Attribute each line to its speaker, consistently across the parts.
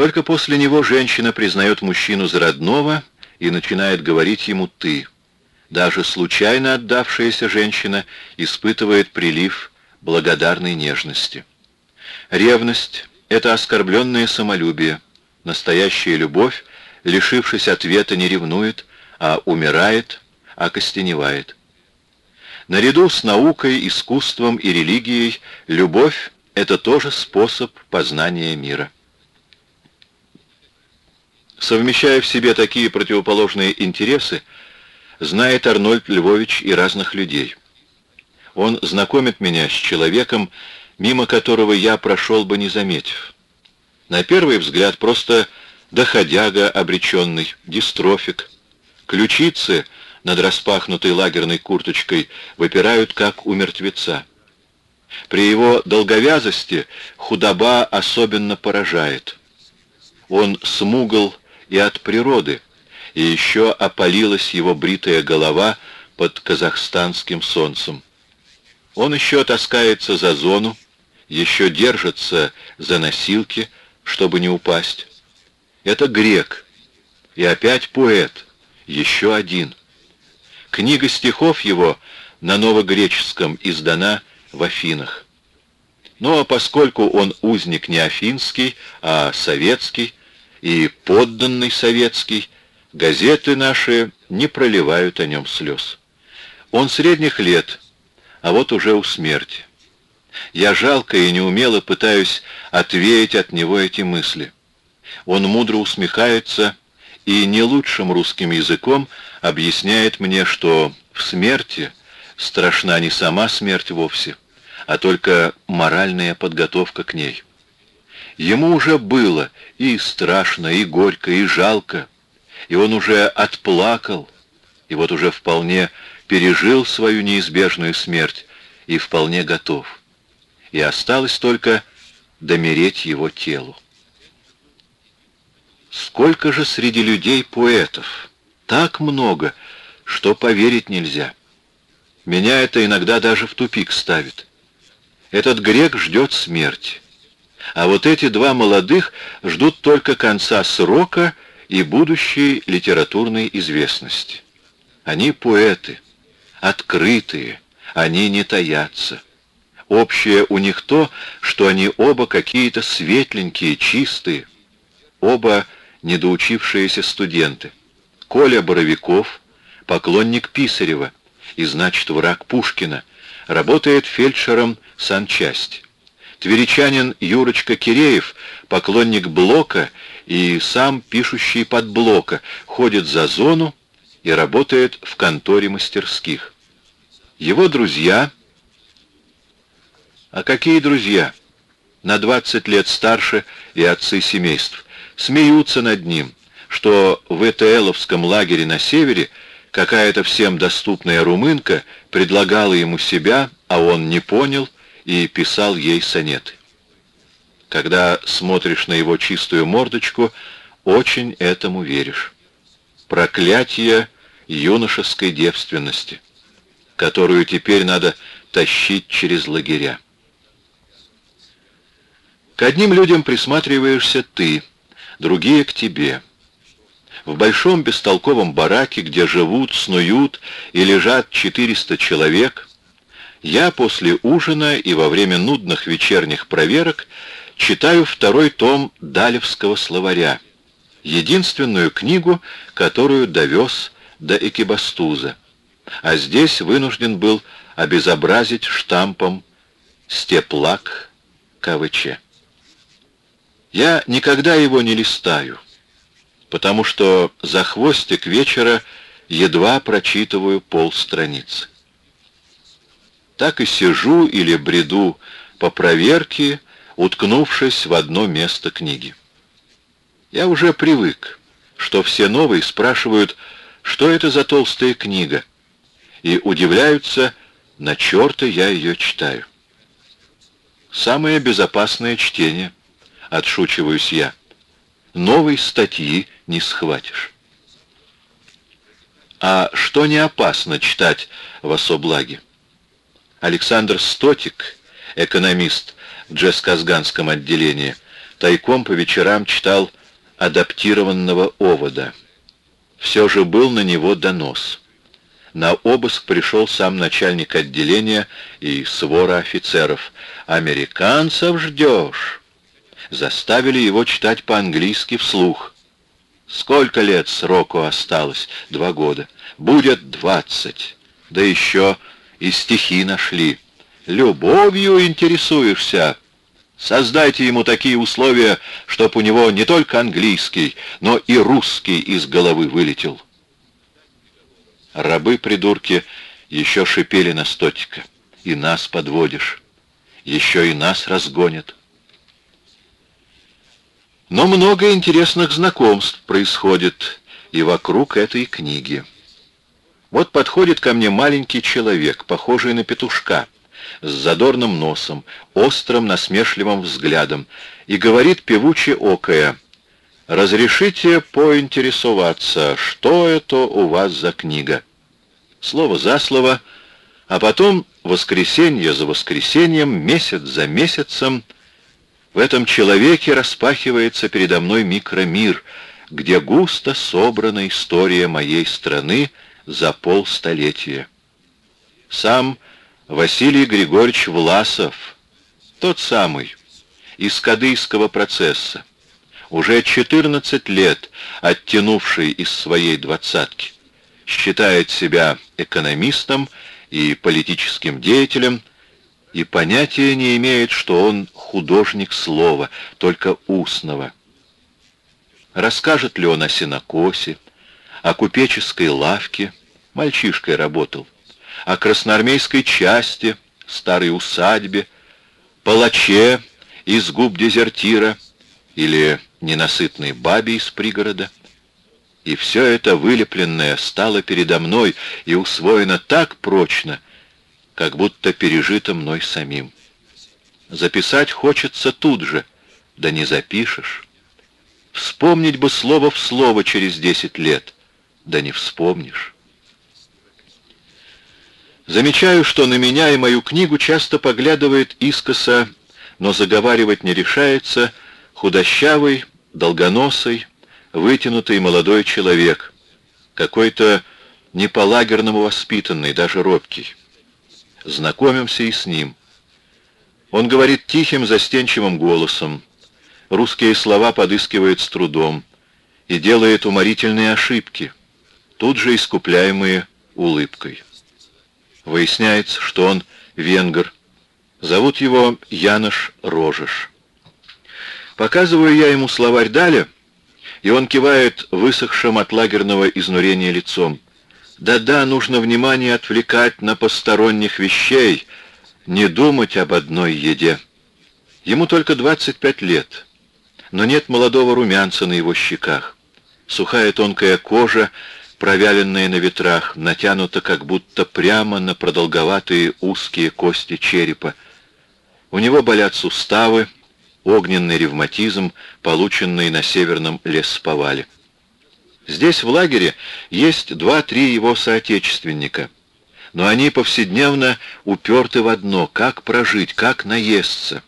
Speaker 1: Только после него женщина признает мужчину за родного и начинает говорить ему «ты». Даже случайно отдавшаяся женщина испытывает прилив благодарной нежности. Ревность — это оскорбленное самолюбие. Настоящая любовь, лишившись ответа, не ревнует, а умирает, окостеневает. Наряду с наукой, искусством и религией любовь — это тоже способ познания мира. Совмещая в себе такие противоположные интересы, знает Арнольд Львович и разных людей. Он знакомит меня с человеком, мимо которого я прошел бы не заметив. На первый взгляд просто доходяга обреченный, дистрофик. Ключицы над распахнутой лагерной курточкой выпирают, как у мертвеца. При его долговязости худоба особенно поражает. Он смугл и от природы, и еще опалилась его бритая голова под казахстанским солнцем. Он еще таскается за зону, еще держится за носилки, чтобы не упасть. Это грек, и опять поэт, еще один. Книга стихов его на новогреческом издана в Афинах. Но поскольку он узник не афинский, а советский, и подданный советский, газеты наши не проливают о нем слез. Он средних лет, а вот уже у смерти. Я жалко и неумело пытаюсь отвеять от него эти мысли. Он мудро усмехается и не лучшим русским языком объясняет мне, что в смерти страшна не сама смерть вовсе, а только моральная подготовка к ней. Ему уже было и страшно, и горько, и жалко, и он уже отплакал, и вот уже вполне пережил свою неизбежную смерть и вполне готов. И осталось только домереть его телу. Сколько же среди людей поэтов? Так много, что поверить нельзя. Меня это иногда даже в тупик ставит. Этот грек ждет смерти. А вот эти два молодых ждут только конца срока и будущей литературной известности. Они поэты, открытые, они не таятся. Общее у них то, что они оба какие-то светленькие, чистые, оба недоучившиеся студенты. Коля Боровиков, поклонник Писарева, и значит враг Пушкина, работает фельдшером санчасти. Тверичанин Юрочка Киреев, поклонник Блока и сам пишущий под Блока, ходит за зону и работает в конторе мастерских. Его друзья... А какие друзья? На 20 лет старше и отцы семейств. Смеются над ним, что в ЭТЛовском лагере на севере какая-то всем доступная румынка предлагала ему себя, а он не понял — и писал ей сонеты. Когда смотришь на его чистую мордочку, очень этому веришь. Проклятие юношеской девственности, которую теперь надо тащить через лагеря. К одним людям присматриваешься ты, другие к тебе. В большом бестолковом бараке, где живут, снуют и лежат 400 человек, я после ужина и во время нудных вечерних проверок читаю второй том Далевского словаря, единственную книгу, которую довез до Экибастуза, а здесь вынужден был обезобразить штампом «Степлак КВЧ». Я никогда его не листаю, потому что за хвостик вечера едва прочитываю полстраницы так и сижу или бреду по проверке, уткнувшись в одно место книги. Я уже привык, что все новые спрашивают, что это за толстая книга, и удивляются, на черта я ее читаю. Самое безопасное чтение, отшучиваюсь я. Новой статьи не схватишь. А что не опасно читать в особлаге? Александр Стотик, экономист в Джесказганском отделении, тайком по вечерам читал адаптированного овода. Все же был на него донос. На обыск пришел сам начальник отделения и свора офицеров. «Американцев ждешь!» Заставили его читать по-английски вслух. «Сколько лет сроку осталось?» «Два года. Будет двадцать. Да еще и стихи нашли. Любовью интересуешься?» Создайте ему такие условия, чтоб у него не только английский, но и русский из головы вылетел. Рабы-придурки еще шипели на стотика. И нас подводишь. Еще и нас разгонят. Но много интересных знакомств происходит и вокруг этой книги. Вот подходит ко мне маленький человек, похожий на петушка, с задорным носом, острым насмешливым взглядом, и говорит певуче окая, «Разрешите поинтересоваться, что это у вас за книга?» Слово за слово, а потом воскресенье за воскресеньем, месяц за месяцем в этом человеке распахивается передо мной микромир, где густо собрана история моей страны за полстолетия. Сам Василий Григорьевич Власов, тот самый, из Кадыйского процесса, уже 14 лет оттянувший из своей двадцатки, считает себя экономистом и политическим деятелем, и понятия не имеет, что он художник слова, только устного. Расскажет ли он о сенокосе, о купеческой лавке, мальчишкой работал, о красноармейской части, старой усадьбе, палаче из губ дезертира или ненасытной бабе из пригорода. И все это вылепленное стало передо мной и усвоено так прочно, как будто пережито мной самим. Записать хочется тут же, да не запишешь. Вспомнить бы слово в слово через десять лет, да не вспомнишь. Замечаю, что на меня и мою книгу часто поглядывает искоса, но заговаривать не решается, худощавый, долгоносый, вытянутый молодой человек, какой-то не по-лагерному воспитанный, даже робкий. Знакомимся и с ним. Он говорит тихим, застенчивым голосом, русские слова подыскивает с трудом и делает уморительные ошибки, тут же искупляемые улыбкой. Выясняется, что он венгер. Зовут его Янош Рожеш. Показываю я ему словарь Даля, и он кивает высохшим от лагерного изнурения лицом. Да-да, нужно внимание отвлекать на посторонних вещей, не думать об одной еде. Ему только 25 лет, но нет молодого румянца на его щеках. Сухая тонкая кожа провяленная на ветрах, натянута как будто прямо на продолговатые узкие кости черепа. У него болят суставы, огненный ревматизм, полученный на северном лесповале. Здесь, в лагере, есть два-три его соотечественника, но они повседневно уперты в одно — как прожить, как наесться.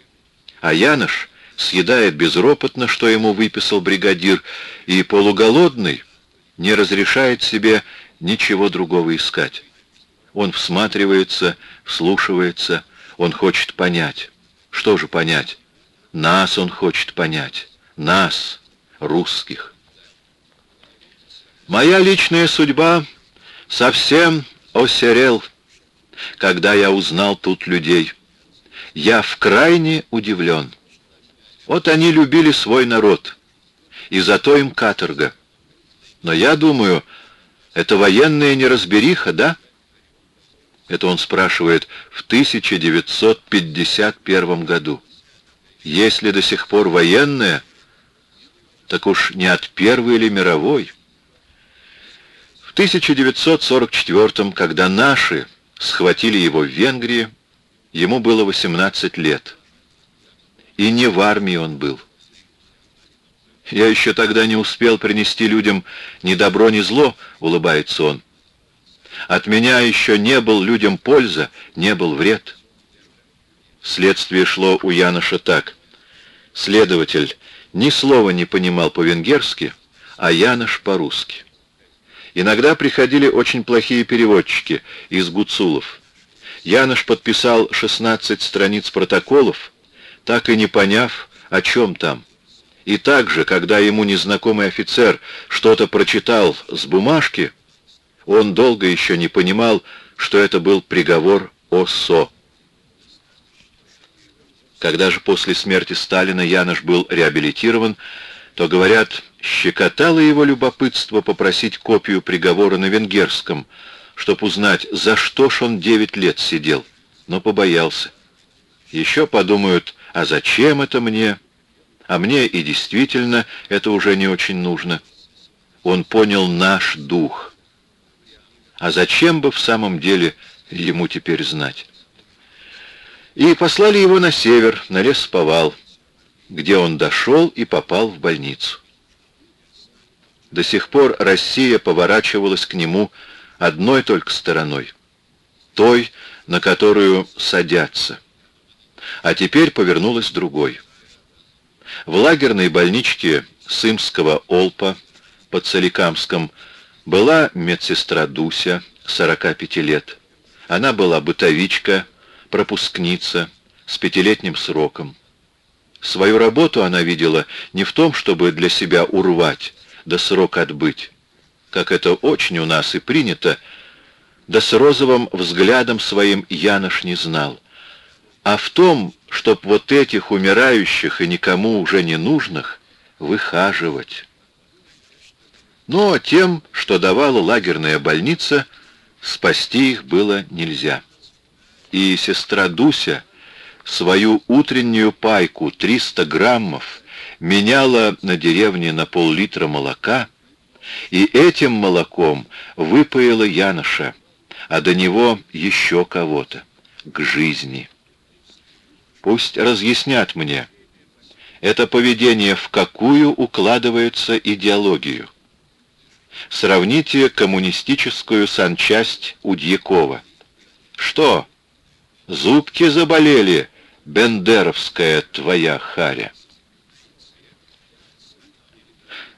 Speaker 1: А Янош съедает безропотно, что ему выписал бригадир, и полуголодный — не разрешает себе ничего другого искать. Он всматривается, вслушивается, он хочет понять. Что же понять? Нас он хочет понять. Нас, русских. Моя личная судьба совсем осерел, когда я узнал тут людей. Я вкрайне удивлен. Вот они любили свой народ, и зато им каторга — но я думаю, это военная неразбериха, да? Это он спрашивает в 1951 году. Если до сих пор военная, так уж не от Первой или Мировой. В 1944 когда наши схватили его в Венгрии, ему было 18 лет. И не в армии он был. Я еще тогда не успел принести людям ни добро, ни зло, улыбается он. От меня еще не был людям польза, не был вред. Следствие шло у Яноша так. Следователь ни слова не понимал по-венгерски, а Янош по-русски. Иногда приходили очень плохие переводчики из гуцулов. Янош подписал 16 страниц протоколов, так и не поняв, о чем там. И также, когда ему незнакомый офицер что-то прочитал с бумажки, он долго еще не понимал, что это был приговор ОСО. Когда же после смерти Сталина Янош был реабилитирован, то, говорят, щекотало его любопытство попросить копию приговора на венгерском, чтобы узнать, за что ж он девять лет сидел, но побоялся. Еще подумают, а зачем это мне? А мне и действительно это уже не очень нужно. Он понял наш дух. А зачем бы в самом деле ему теперь знать? И послали его на север, на лес Повал, где он дошел и попал в больницу. До сих пор Россия поворачивалась к нему одной только стороной, той, на которую садятся, а теперь повернулась другой. В лагерной больничке Сымского Олпа под Соликамском была медсестра Дуся, 45 лет. Она была бытовичка, пропускница с пятилетним сроком. Свою работу она видела не в том, чтобы для себя урвать, да срок отбыть, как это очень у нас и принято, да с розовым взглядом своим Янош не знал, а в том, чтоб вот этих умирающих и никому уже не нужных выхаживать. Но тем, что давала лагерная больница, спасти их было нельзя и сестра Дуся свою утреннюю пайку 300 граммов меняла на деревне на пол-литра молока, и этим молоком выпоила Яноша, а до него еще кого-то, к жизни. Пусть разъяснят мне, это поведение в какую укладывается идеологию. Сравните коммунистическую санчасть у Дьякова. Что, Зубки заболели, бендеровская твоя харя.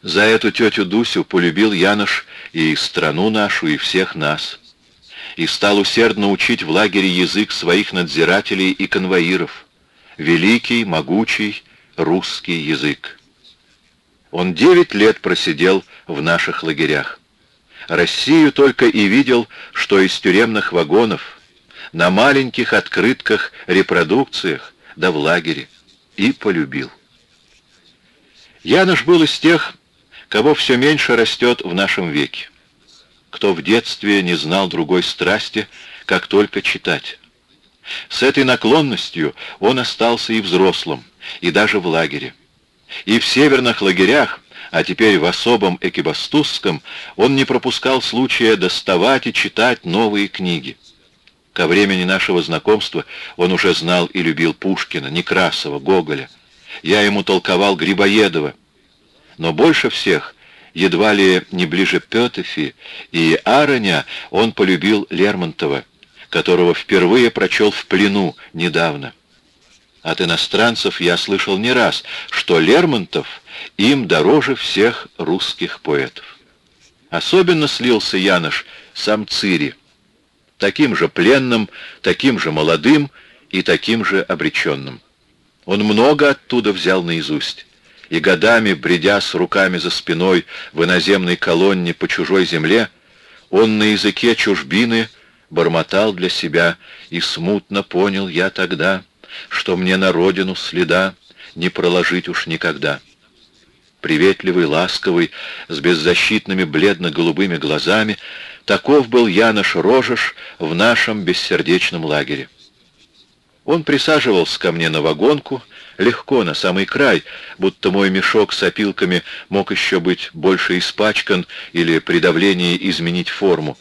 Speaker 1: За эту тетю Дусю полюбил Янош и страну нашу, и всех нас. И стал усердно учить в лагере язык своих надзирателей и конвоиров. Великий, могучий русский язык. Он девять лет просидел в наших лагерях. Россию только и видел, что из тюремных вагонов, на маленьких открытках, репродукциях, да в лагере, и полюбил. Янош был из тех, кого все меньше растет в нашем веке, кто в детстве не знал другой страсти, как только читать. С этой наклонностью он остался и взрослым, и даже в лагере. И в северных лагерях, а теперь в особом экибастузском, он не пропускал случая доставать и читать новые книги. Ко времени нашего знакомства он уже знал и любил Пушкина, Некрасова, Гоголя. Я ему толковал Грибоедова. Но больше всех, едва ли не ближе Петефи и Ароня, он полюбил Лермонтова, которого впервые прочел в плену недавно. От иностранцев я слышал не раз, что Лермонтов им дороже всех русских поэтов. Особенно слился Янош сам Цири, таким же пленным, таким же молодым и таким же обреченным. Он много оттуда взял наизусть, и годами, бредя с руками за спиной в иноземной колонне по чужой земле, он на языке чужбины бормотал для себя, и смутно понял я тогда, что мне на родину следа не проложить уж никогда. Приветливый, ласковый, с беззащитными бледно-голубыми глазами, Таков был Янош Рожеш в нашем бессердечном лагере. Он присаживался ко мне на вагонку, легко, на самый край, будто мой мешок с опилками мог еще быть больше испачкан или при давлении изменить форму,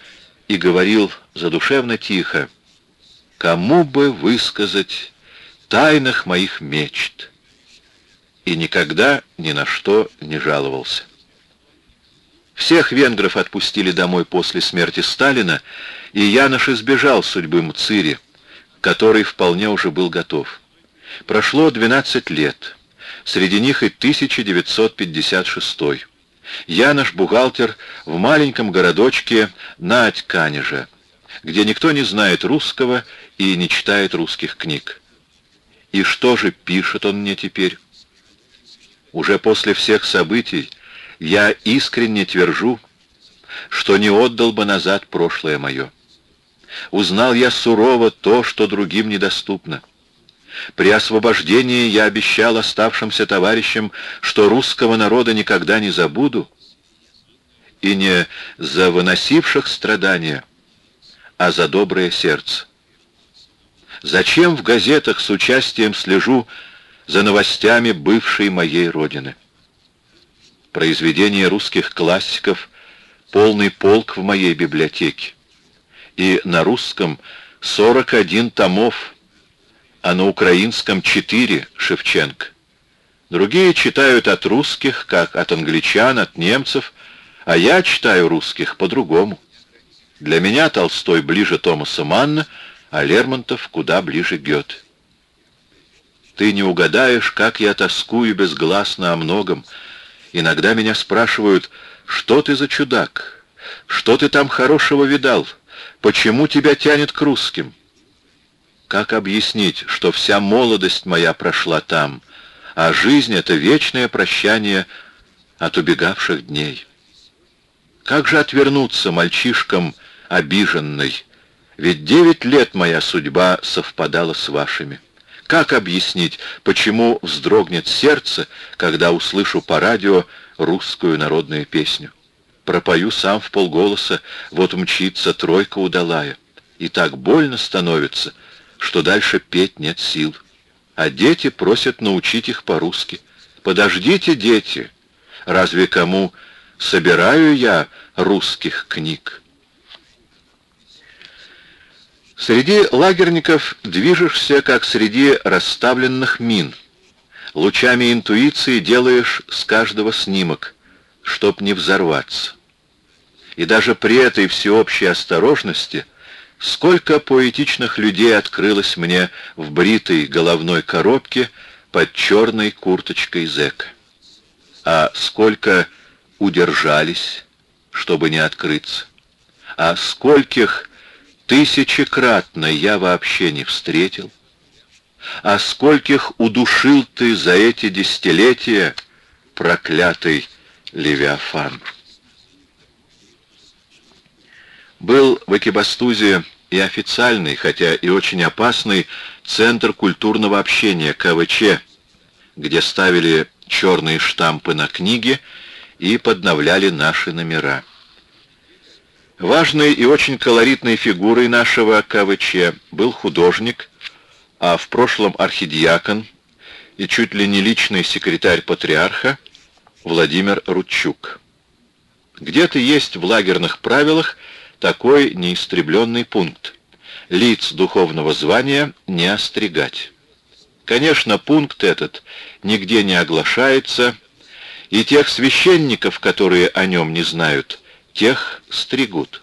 Speaker 1: и говорил задушевно тихо, «Кому бы высказать тайных моих мечт?» И никогда ни на что не жаловался. Всех венгров отпустили домой после смерти Сталина, и Янош избежал судьбы Мцири, который вполне уже был готов. Прошло 12 лет. Среди них и 1956. Я наш бухгалтер в маленьком городочке Надьканеже, где никто не знает русского и не читает русских книг. И что же пишет он мне теперь? Уже после всех событий я искренне твержу, что не отдал бы назад прошлое мое. Узнал я сурово то, что другим недоступно. При освобождении я обещал оставшимся товарищам, что русского народа никогда не забуду, и не за выносивших страдания, а за доброе сердце. Зачем в газетах с участием слежу за новостями бывшей моей родины? Произведения русских классиков — полный полк в моей библиотеке. И на русском 41 томов — а на украинском четыре Шевченко. Другие читают от русских, как от англичан, от немцев, а я читаю русских по-другому. Для меня Толстой ближе Томаса Манна, а Лермонтов куда ближе Гёте. Ты не угадаешь, как я тоскую безгласно о многом. Иногда меня спрашивают, что ты за чудак? Что ты там хорошего видал? Почему тебя тянет к русским? Как объяснить, что вся молодость моя прошла там, а жизнь — это вечное прощание от убегавших дней? Как же отвернуться мальчишкам обиженной? Ведь девять лет моя судьба совпадала с вашими. Как объяснить, почему вздрогнет сердце, когда услышу по радио русскую народную песню? Пропою сам в полголоса, вот мчится тройка удалая. И так больно становится, что дальше петь нет сил. А дети просят научить их по-русски. Подождите, дети, разве кому собираю я русских книг? Среди лагерников движешься, как среди расставленных мин. Лучами интуиции делаешь с каждого снимок, чтоб не взорваться. И даже при этой всеобщей осторожности Сколько поэтичных людей открылось мне в бритой головной коробке под черной курточкой зэка. А сколько удержались, чтобы не открыться. А скольких тысячекратно я вообще не встретил. А скольких удушил ты за эти десятилетия, проклятый Левиафан. Был в Экибастузе и официальный, хотя и очень опасный, Центр культурного общения КВЧ, где ставили черные штампы на книги и подновляли наши номера. Важной и очень колоритной фигурой нашего КВЧ был художник, а в прошлом архидиакон и чуть ли не личный секретарь патриарха Владимир Рудчук. Где-то есть в лагерных правилах такой неистребленный пункт. Лиц духовного звания не остригать. Конечно, пункт этот нигде не оглашается, и тех священников, которые о нем не знают, тех стригут.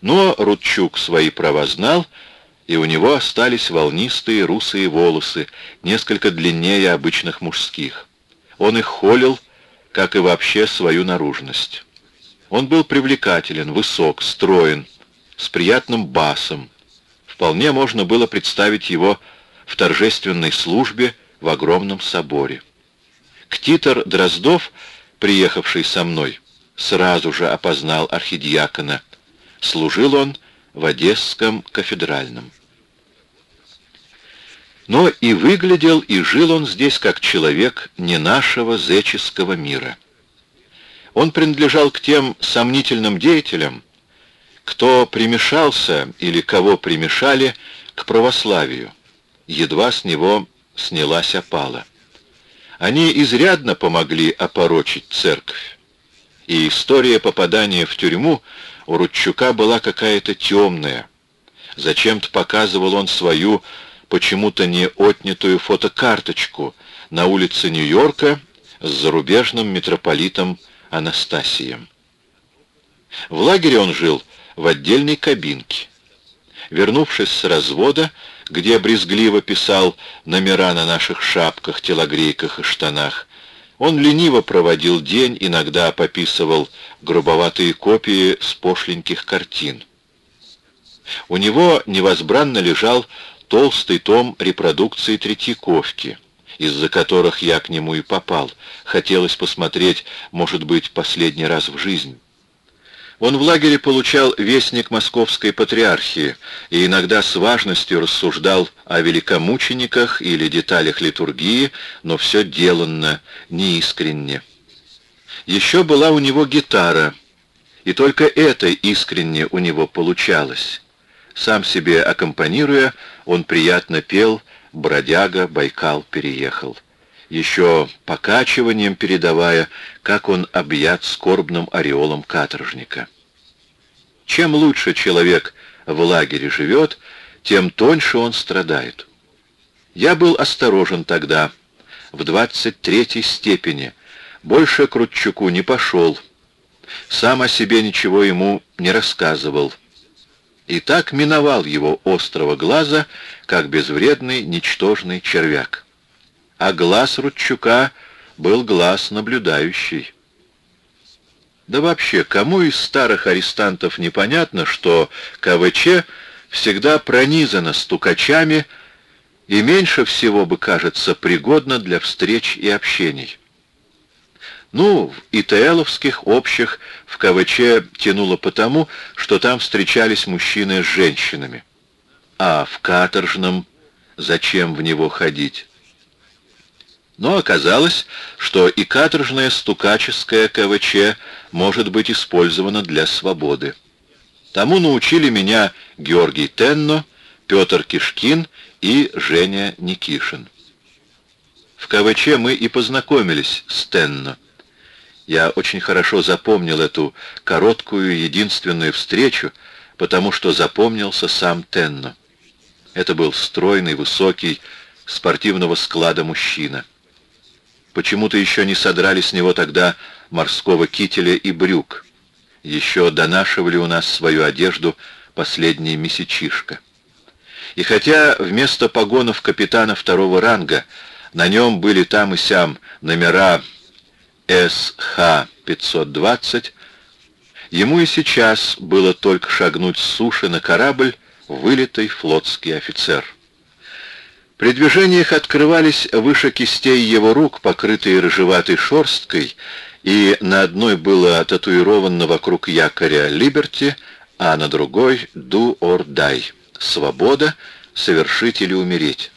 Speaker 1: Но Рудчук свои права знал, и у него остались волнистые русые волосы, несколько длиннее обычных мужских. Он их холил, как и вообще свою наружность. Он был привлекателен, высок, строен, с приятным басом. Вполне можно было представить его в торжественной службе в огромном соборе. Ктитор Дроздов, приехавший со мной, сразу же опознал архидиакона. Служил он в Одесском кафедральном. Но и выглядел, и жил он здесь как человек не нашего зеческого мира. Он принадлежал к тем сомнительным деятелям, кто примешался или кого примешали к православию. Едва с него снялась опала. Они изрядно помогли опорочить церковь. И история попадания в тюрьму у Рудчука была какая-то темная. Зачем-то показывал он свою почему-то не отнятую фотокарточку на улице Нью-Йорка с зарубежным митрополитом Анастасием. В лагере он жил в отдельной кабинке. Вернувшись с развода, где брезгливо писал номера на наших шапках, телогрейках и штанах. Он лениво проводил день, иногда пописывал грубоватые копии с пошленьких картин. У него невозбранно лежал толстый том репродукции Третьяковки, из-за которых я к нему и попал. Хотелось посмотреть, может быть, последний раз в жизни. Он в лагере получал вестник московской патриархии и иногда с важностью рассуждал о великомучениках или деталях литургии, но все деланно, неискренне. Еще была у него гитара, и только это искренне у него получалось. Сам себе аккомпанируя, он приятно пел «Бродяга Байкал переехал» еще покачиванием передавая, как он объят скорбным ореолом каторжника. Чем лучше человек в лагере живет, тем тоньше он страдает. Я был осторожен тогда, в двадцать третьей степени, больше к не пошел, сам о себе ничего ему не рассказывал. И так миновал его острого глаза, как безвредный, ничтожный червяк а глаз Рудчука был глаз наблюдающий. Да вообще, кому из старых арестантов непонятно, что КВЧ всегда пронизано стукачами и меньше всего бы, кажется, пригодно для встреч и общений. Ну, в ИТЛовских общих в КВЧ тянуло потому, что там встречались мужчины с женщинами. А в каторжном зачем в него ходить? Но оказалось, что и каторжное стукаческое КВЧ может быть использовано для свободы. Тому научили меня Георгий Тенно, Петр Кишкин и Женя Никишин. В КВЧ мы и познакомились с Тенно. Я очень хорошо запомнил эту короткую единственную встречу, потому что запомнился сам Тенно. Это был стройный, высокий, спортивного склада мужчина. Почему-то еще не содрали с него тогда морского кителя и брюк. Еще донашивали у нас свою одежду последний месячишка. И хотя вместо погонов капитана второго ранга на нем были там и сям номера СХ-520, ему и сейчас было только шагнуть с суши на корабль вылитый флотский офицер. При движениях открывались выше кистей его рук, покрытые рыжеватой шерсткой, и на одной было татуировано вокруг якоря «Либерти», а на другой «Do or die» — «Свобода», «Совершить или умереть».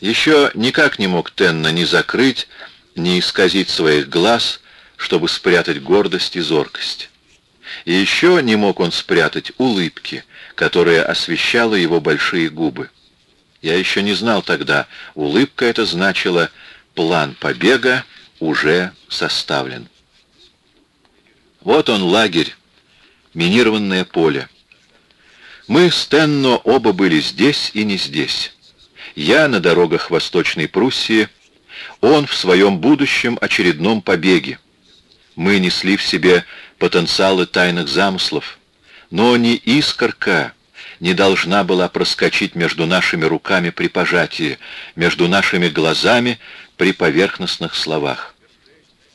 Speaker 1: Еще никак не мог Тенна ни закрыть, ни исказить своих глаз, чтобы спрятать гордость и зоркость. И еще не мог он спрятать улыбки, которая освещала его большие губы. Я еще не знал тогда, улыбка это значила план побега уже составлен. Вот он лагерь, минированное поле. Мы с Тенно оба были здесь и не здесь. Я на дорогах Восточной Пруссии, он в своем будущем очередном побеге. Мы несли в себе потенциалы тайных замыслов, но не искорка, не должна была проскочить между нашими руками при пожатии, между нашими глазами при поверхностных словах.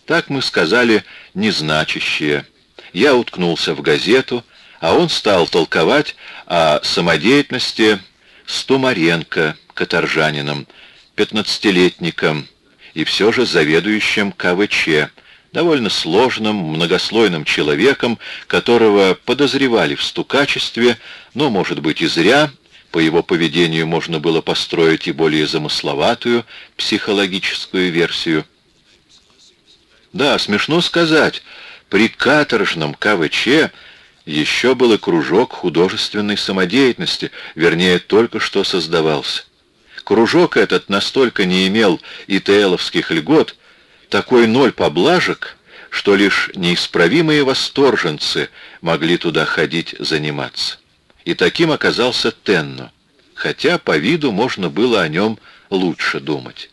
Speaker 1: Так мы сказали незначащее. Я уткнулся в газету, а он стал толковать о самодеятельности Стумаренко, каторжанином, пятнадцатилетником и все же заведующим КВЧ, довольно сложным, многослойным человеком, которого подозревали в стукачестве, но, может быть, и зря, по его поведению можно было построить и более замысловатую психологическую версию. Да, смешно сказать, при каторжном КВЧ еще был и кружок художественной самодеятельности, вернее, только что создавался. Кружок этот настолько не имел ИТЛовских льгот, такой ноль поблажек, что лишь неисправимые восторженцы могли туда ходить заниматься. И таким оказался Тенно, хотя по виду можно было о нем лучше думать.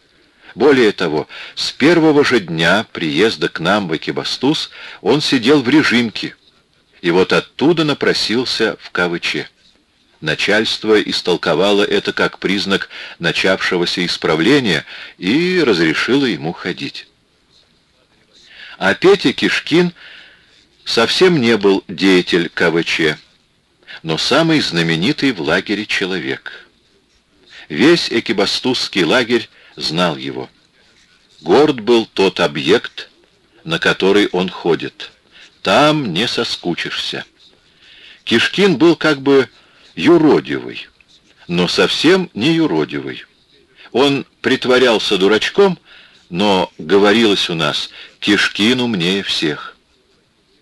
Speaker 1: Более того, с первого же дня приезда к нам в Экибастуз он сидел в режимке, и вот оттуда напросился в КВЧ. Начальство истолковало это как признак начавшегося исправления и разрешило ему ходить. А Петя Кишкин совсем не был деятель КВЧ, но самый знаменитый в лагере человек. Весь экибастузский лагерь знал его. Горд был тот объект, на который он ходит. Там не соскучишься. Кишкин был как бы юродивый, но совсем не юродивый. Он притворялся дурачком, но говорилось у нас, Кишкин умнее всех.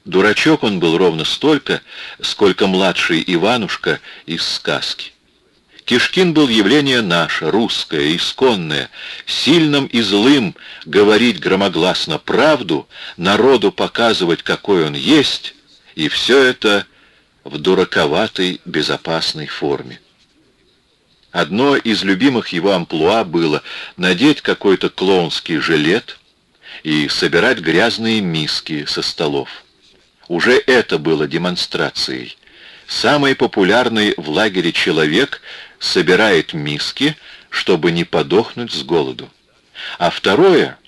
Speaker 1: Дурачок он был ровно столько, сколько младший Иванушка из сказки. Кишкин был явление наше, русское, исконное, сильным и злым говорить громогласно правду, народу показывать, какой он есть, и все это — в дураковатой, безопасной форме. Одно из любимых его амплуа было надеть какой-то клоунский жилет и собирать грязные миски со столов. Уже это было демонстрацией. Самый популярный в лагере человек собирает миски, чтобы не подохнуть с голоду. А второе,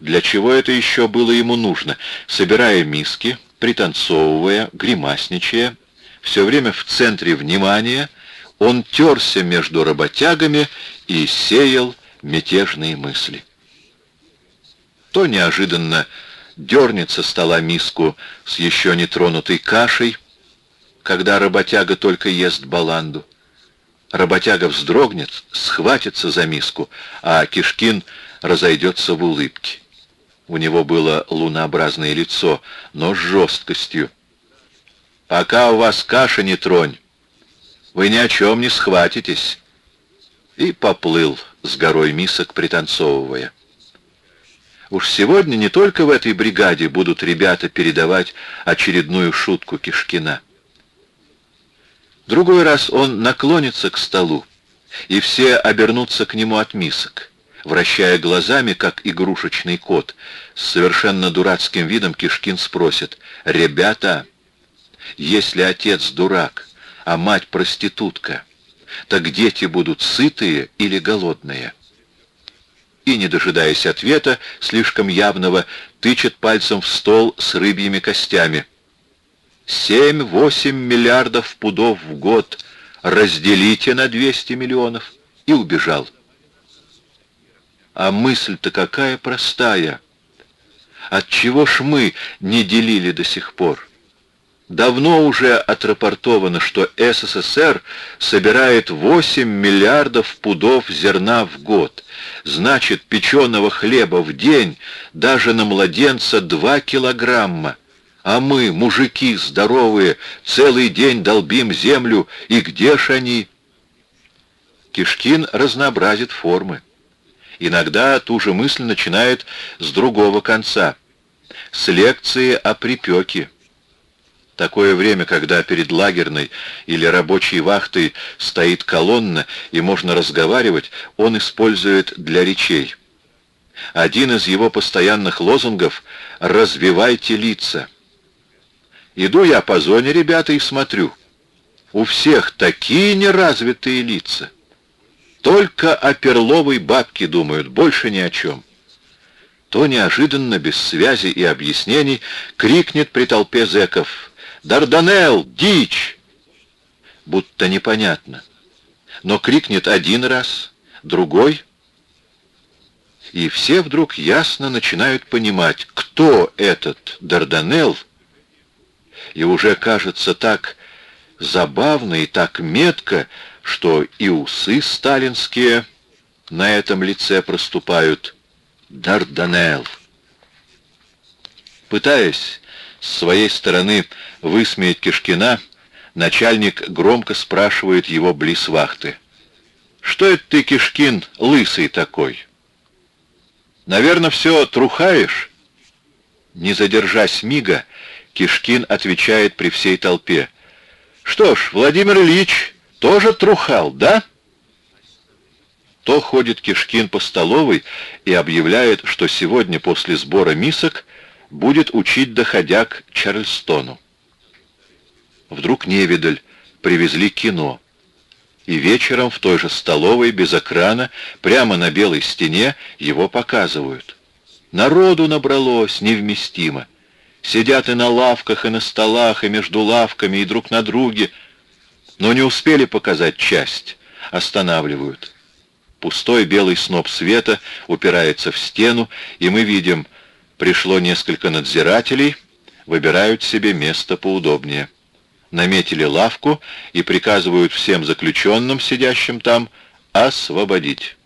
Speaker 1: для чего это еще было ему нужно, собирая миски, пританцовывая, гримасничая, все время в центре внимания, он терся между работягами и сеял мятежные мысли. То неожиданно дернет со стола миску с еще не тронутой кашей, когда работяга только ест баланду. Работяга вздрогнет, схватится за миску, а Кишкин разойдется в улыбке. У него было лунообразное лицо, но с жесткостью. Пока у вас каша не тронь, вы ни о чем не схватитесь. И поплыл с горой мисок, пританцовывая. Уж сегодня не только в этой бригаде будут ребята передавать очередную шутку Кишкина. Другой раз он наклонится к столу, и все обернутся к нему от мисок. Вращая глазами, как игрушечный кот, с совершенно дурацким видом Кишкин спросит «Ребята, если отец дурак, а мать проститутка, так дети будут сытые или голодные? И, не дожидаясь ответа, слишком явного, тычет пальцем в стол с рыбьими костями. Семь-восемь миллиардов пудов в год разделите на 200 миллионов. И убежал. А мысль-то какая простая. Отчего ж мы не делили до сих пор? Давно уже отрапортовано, что СССР собирает 8 миллиардов пудов зерна в год. Значит, печеного хлеба в день даже на младенца 2 килограмма. А мы, мужики здоровые, целый день долбим землю, и где ж они? Кишкин разнообразит формы. Иногда ту же мысль начинает с другого конца. С лекции о припеке. Такое время, когда перед лагерной или рабочей вахтой стоит колонна и можно разговаривать, он использует для речей. Один из его постоянных лозунгов «Развивайте лица». Иду я по зоне, ребята, и смотрю. У всех такие неразвитые лица. Только о перловой бабке думают, больше ни о чем. То неожиданно, без связи и объяснений, крикнет при толпе зэков «Дарданелл! Дичь!» Будто непонятно. Но крикнет один раз, другой, и все вдруг ясно начинают понимать, кто этот Дарданелл, и уже кажется так забавно и так метко, что и усы сталинские на этом лице проступают. Дарданелл. Пытаясь с своей стороны высмеять Кишкина, начальник громко спрашивает его близ вахты. «Что это ты, Кишкин, лысый такой?» «Наверное, все трухаешь?» Не задержась мига, Кишкин отвечает при всей толпе. «Что ж, Владимир Ильич тоже трухал, да?» То ходит Кишкин по столовой и объявляет, что сегодня после сбора мисок будет учить доходяг Чарльстону. Вдруг невидаль, привезли кино. И вечером в той же столовой, без экрана, прямо на белой стене, его показывают. Народу набралось невместимо. Сидят и на лавках, и на столах, и между лавками, и друг на друге. Но не успели показать часть. Останавливают. Пустой белый сноп света упирается в стену, и мы видим, пришло несколько надзирателей, выбирают себе место поудобнее. Наметили лавку и приказывают всем заключенным, сидящим там, освободить.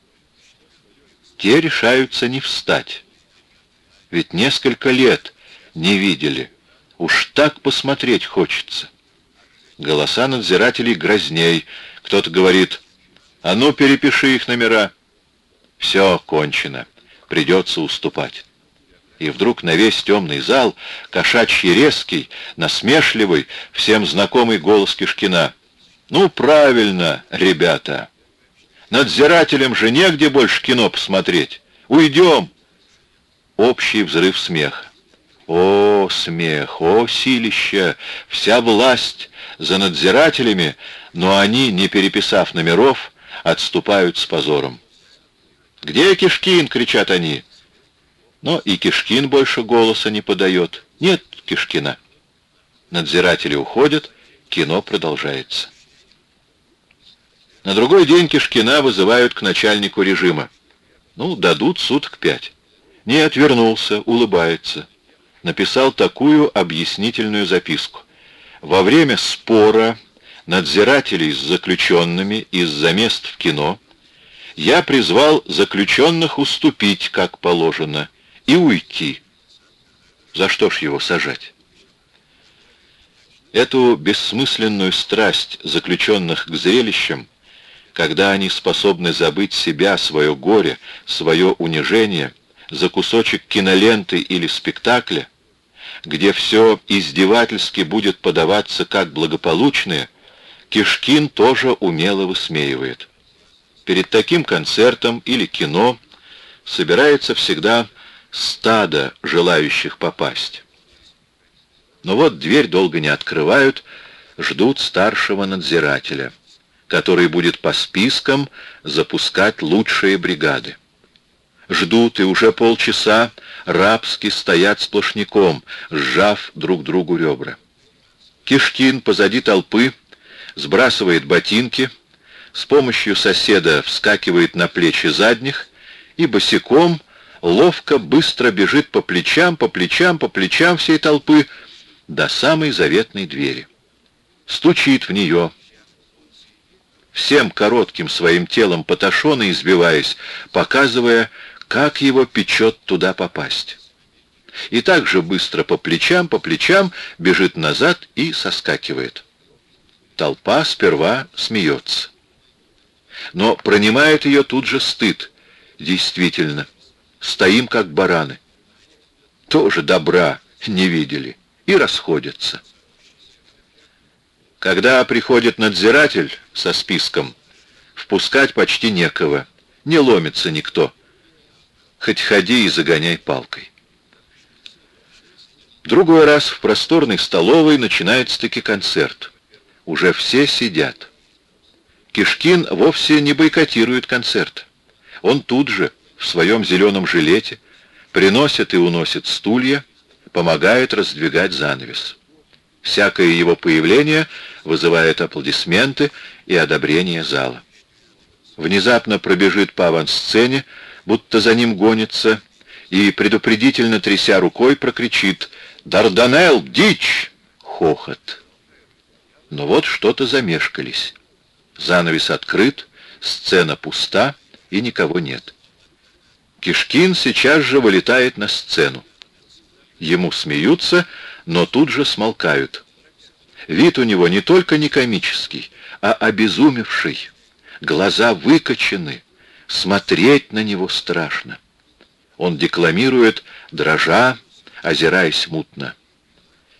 Speaker 1: Те решаются не встать. Ведь несколько лет не видели. Уж так посмотреть хочется. Голоса надзирателей грозней. Кто-то говорит, а ну перепиши их номера. Все кончено. Придется уступать. И вдруг на весь темный зал, кошачий резкий, насмешливый, всем знакомый голос Кишкина. «Ну, правильно, ребята! Надзирателям же негде больше кино посмотреть. Уйдем!» Общий взрыв смеха. О, смех, о, силища, вся власть за надзирателями, но они, не переписав номеров, отступают с позором. «Где Кишкин?» — кричат они. Но и Кишкин больше голоса не подает. Нет Кишкина. Надзиратели уходят, кино продолжается. На другой день Кишкина вызывают к начальнику режима. Ну, дадут суток пять. Не отвернулся, улыбается написал такую объяснительную записку. Во время спора надзирателей с заключенными из-за мест в кино я призвал заключенных уступить, как положено, и уйти. За что ж его сажать? Эту бессмысленную страсть заключенных к зрелищам, когда они способны забыть себя, свое горе, свое унижение – за кусочек киноленты или спектакля, где все издевательски будет подаваться как благополучное, Кишкин тоже умело высмеивает. Перед таким концертом или кино собирается всегда стадо желающих попасть. Но вот дверь долго не открывают, ждут старшего надзирателя, который будет по спискам запускать лучшие бригады ждут, и уже полчаса рабски стоят сплошняком, сжав друг другу ребра. Кишкин позади толпы сбрасывает ботинки, с помощью соседа вскакивает на плечи задних и босиком ловко быстро бежит по плечам, по плечам, по плечам всей толпы до самой заветной двери. Стучит в нее, всем коротким своим телом поташенно избиваясь, показывая, как его печет туда попасть. И так же быстро по плечам, по плечам бежит назад и соскакивает. Толпа сперва смеется. Но пронимает ее тут же стыд. Действительно, стоим как бараны. Тоже добра не видели и расходятся. Когда приходит надзиратель со списком, впускать почти некого, не ломится никто хоть ходи и загоняй палкой. Другой раз в просторной столовой начинается-таки концерт. Уже все сидят. Кишкин вовсе не бойкотирует концерт. Он тут же, в своем зеленом жилете, приносит и уносит стулья, помогает раздвигать занавес. Всякое его появление вызывает аплодисменты и одобрение зала. Внезапно пробежит по авансцене, будто за ним гонится, и, предупредительно тряся рукой, прокричит «Дарданелл, дичь!» Хохот. Но вот что-то замешкались. Занавес открыт, сцена пуста, и никого нет. Кишкин сейчас же вылетает на сцену. Ему смеются, но тут же смолкают. Вид у него не только не комический, а обезумевший. Глаза выкочены, Смотреть на него страшно. Он декламирует, дрожа, озираясь мутно.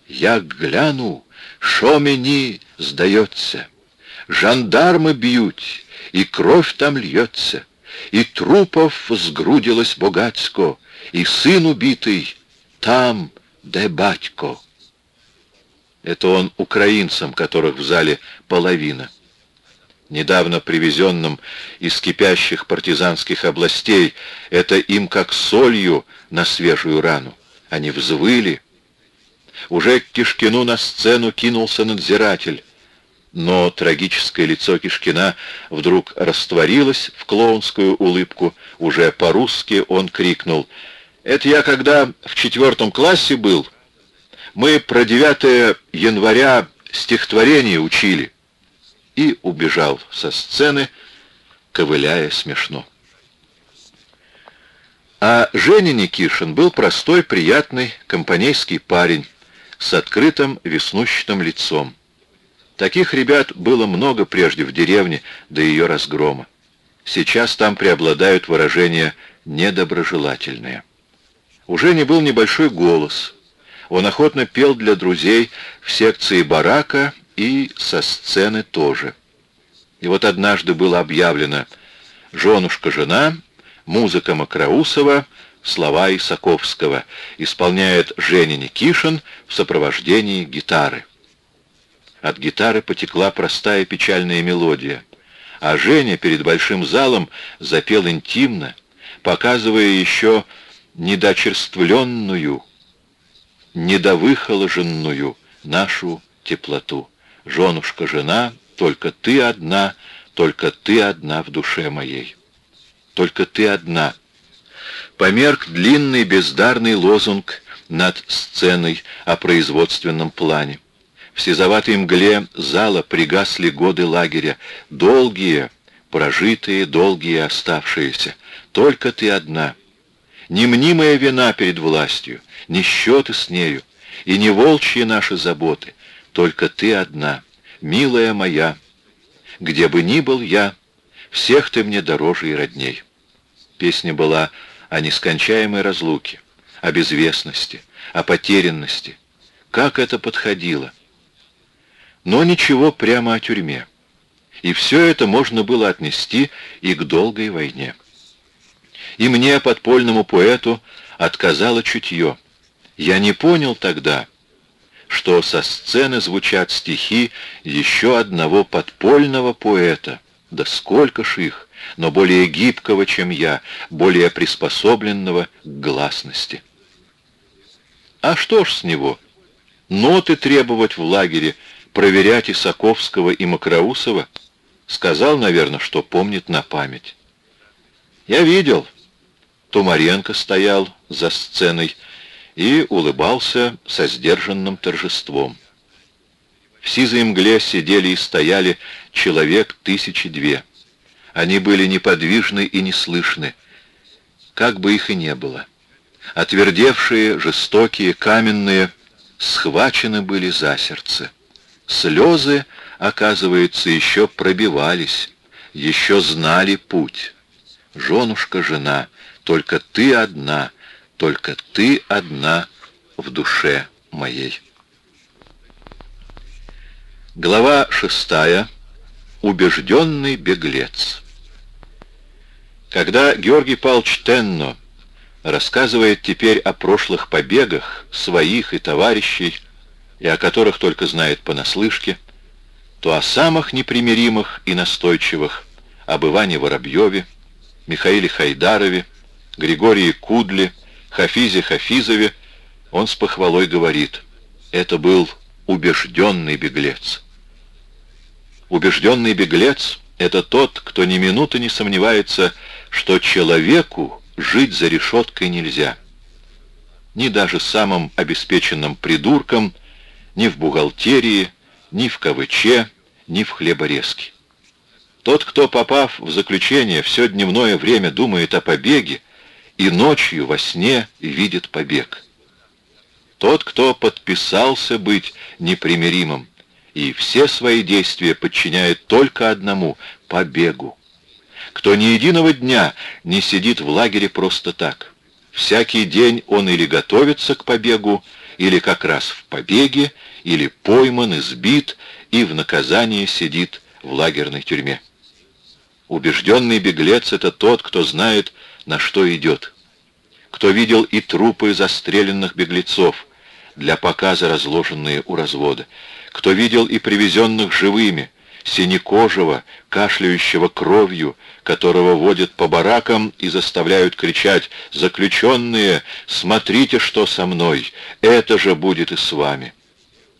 Speaker 1: «Я гляну, шо мені сдается, жандармы бьют, и кровь там льется, и трупов сгрудилось богатсько, и сын убитый там, де батько». Это он украинцам, которых в зале половина. недавно привезенным из кипящих партизанских областей, это им как солью на свежую рану. Они взвыли. Уже к Кишкину на сцену кинулся надзиратель. Но трагическое лицо Кишкина вдруг растворилось в клоунскую улыбку. Уже по-русски он крикнул. «Это я когда в четвертом классе был. Мы про 9 января стихотворение учили» и убежал со сцены, ковыляя смешно. А Женя Никишин был простой, приятный, компанейский парень с открытым веснущатым лицом. Таких ребят было много прежде в деревне до ее разгрома. Сейчас там преобладают выражения недоброжелательные. У Жени был небольшой голос. Он охотно пел для друзей в секции барака и со сцены тоже. И вот однажды было объявлено «Женушка-жена, музыка Макроусова, слова Исаковского, исполняет Женя Никишин в сопровождении гитары». От гитары потекла простая печальная мелодия, а Женя перед большим залом запел интимно, показывая еще недочерствленную, недовыхоложенную нашу теплоту. Женушка, жена, только ты одна, только ты одна в душе моей. Только ты одна. Померк длинный бездарный лозунг над сценой о производственном плане. В сизоватой мгле зала пригасли годы лагеря, долгие, прожитые, долгие оставшиеся. Только ты одна. Не мнимая вина перед властью, не счеты с нею, и не волчьи наши заботы, только ты одна, милая моя. Где бы ни был я, всех ты мне дороже и родней. Песня была о нескончаемой разлуке, о безвестности, о потерянности. Как это подходило! Но ничего прямо о тюрьме. И все это можно было отнести и к долгой войне. И мне, подпольному поэту, отказало чутье. Я не понял тогда, что со сцены звучат стихи еще одного подпольного поэта. Да сколько ж их, но более гибкого, чем я, более приспособленного к гласности. А что ж с него? Ноты требовать в лагере, проверять Исаковского и Макроусова? Сказал, наверное, что помнит на память. Я видел. Тумаренко стоял за сценой, и улыбался со сдержанным торжеством. В сизой мгле сидели и стояли человек тысячи две. Они были неподвижны и неслышны, как бы их и не было. Отвердевшие, жестокие, каменные, схвачены были за сердце. Слезы, оказывается, еще пробивались, еще знали путь. Женушка, жена, только ты одна — только ты одна в душе моей. Глава шестая. Убежденный беглец. Когда Георгий Павлович Тенно рассказывает теперь о прошлых побегах своих и товарищей, и о которых только знает понаслышке, то о самых непримиримых и настойчивых об Иване Воробьеве, Михаиле Хайдарове, Григории Кудле, Хафизе Хафизове он с похвалой говорит, это был убежденный беглец. Убежденный беглец — это тот, кто ни минуты не сомневается, что человеку жить за решеткой нельзя. Ни даже самым обеспеченным придуркам, ни в бухгалтерии, ни в КВЧ, ни в хлеборезке. Тот, кто, попав в заключение, все дневное время думает о побеге, и ночью во сне видит побег. Тот, кто подписался быть непримиримым, и все свои действия подчиняет только одному — побегу. Кто ни единого дня не сидит в лагере просто так. Всякий день он или готовится к побегу, или как раз в побеге, или пойман, избит и в наказание сидит в лагерной тюрьме. Убежденный беглец — это тот, кто знает, на что идет. Кто видел и трупы застреленных беглецов, для показа разложенные у развода. Кто видел и привезенных живыми, синекожего, кашляющего кровью, которого водят по баракам и заставляют кричать «Заключенные, смотрите, что со мной! Это же будет и с вами!»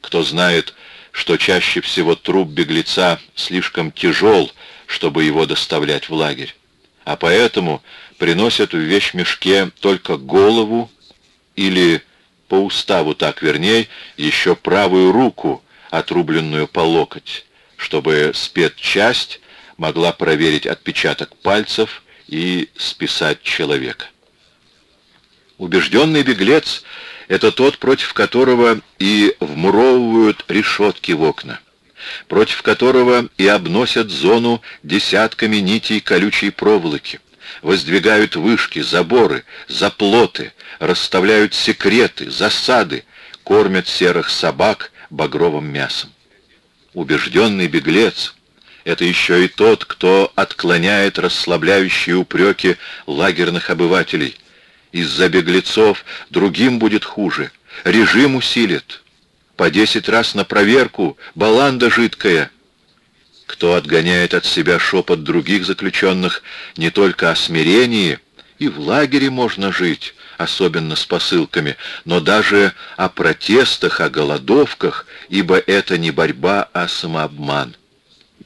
Speaker 1: Кто знает, что чаще всего труп беглеца слишком тяжел, чтобы его доставлять в лагерь, а поэтому приносят в вещмешке только голову или, по уставу так верней, еще правую руку, отрубленную по локоть, чтобы спецчасть могла проверить отпечаток пальцев и списать человека. Убежденный беглец — это тот, против которого и вмуровывают решетки в окна, против которого и обносят зону десятками нитей колючей проволоки, воздвигают вышки, заборы, заплоты, расставляют секреты, засады, кормят серых собак багровым мясом. Убежденный беглец — это еще и тот, кто отклоняет расслабляющие упреки лагерных обывателей. Из-за беглецов другим будет хуже, режим усилит. По десять раз на проверку, баланда жидкая. Кто отгоняет от себя шепот других заключенных не только о смирении, и в лагере можно жить, особенно с посылками, но даже о протестах, о голодовках, ибо это не борьба, а самообман.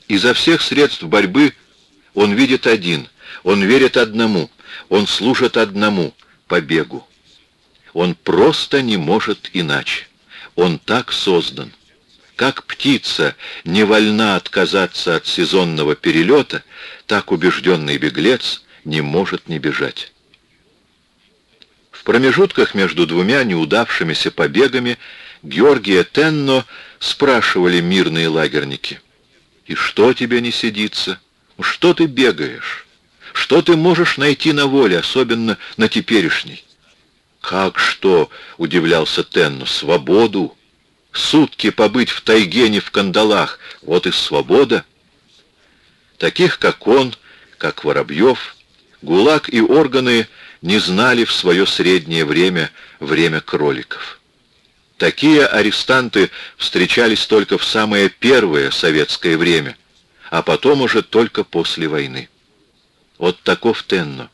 Speaker 1: Изо всех средств борьбы он видит один, он верит одному, он служит одному — побегу. Он просто не может иначе. Он так создан. Как птица не вольна отказаться от сезонного перелета, так убежденный беглец не может не бежать промежутках между двумя неудавшимися побегами Георгия Тенно спрашивали мирные лагерники. «И что тебе не сидится? Что ты бегаешь? Что ты можешь найти на воле, особенно на теперешней?» «Как что?» — удивлялся Тенно. «Свободу! Сутки побыть в тайге не в кандалах. Вот и свобода!» Таких, как он, как Воробьев, ГУЛАГ и органы не знали в свое среднее время время кроликов. Такие арестанты встречались только в самое первое советское время, а потом уже только после войны. Вот таков Тенно.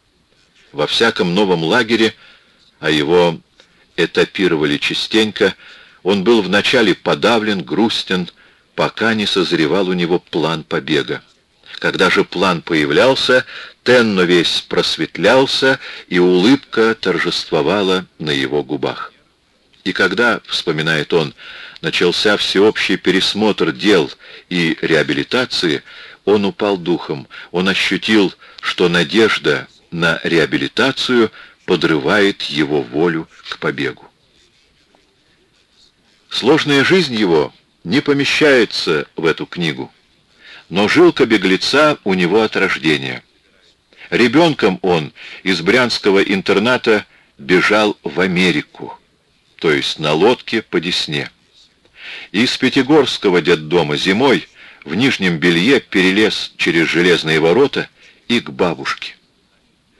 Speaker 1: Во всяком новом лагере, а его этапировали частенько, он был вначале подавлен, грустен, пока не созревал у него план побега. Когда же план появлялся, Тенно весь просветлялся, и улыбка торжествовала на его губах. И когда, вспоминает он, начался всеобщий пересмотр дел и реабилитации, он упал духом, он ощутил, что надежда на реабилитацию подрывает его волю к побегу. Сложная жизнь его не помещается в эту книгу. Но жилка беглеца у него от рождения. Ребенком он из брянского интерната бежал в Америку, то есть на лодке по Десне. Из Пятигорского детдома зимой в нижнем белье перелез через железные ворота и к бабушке.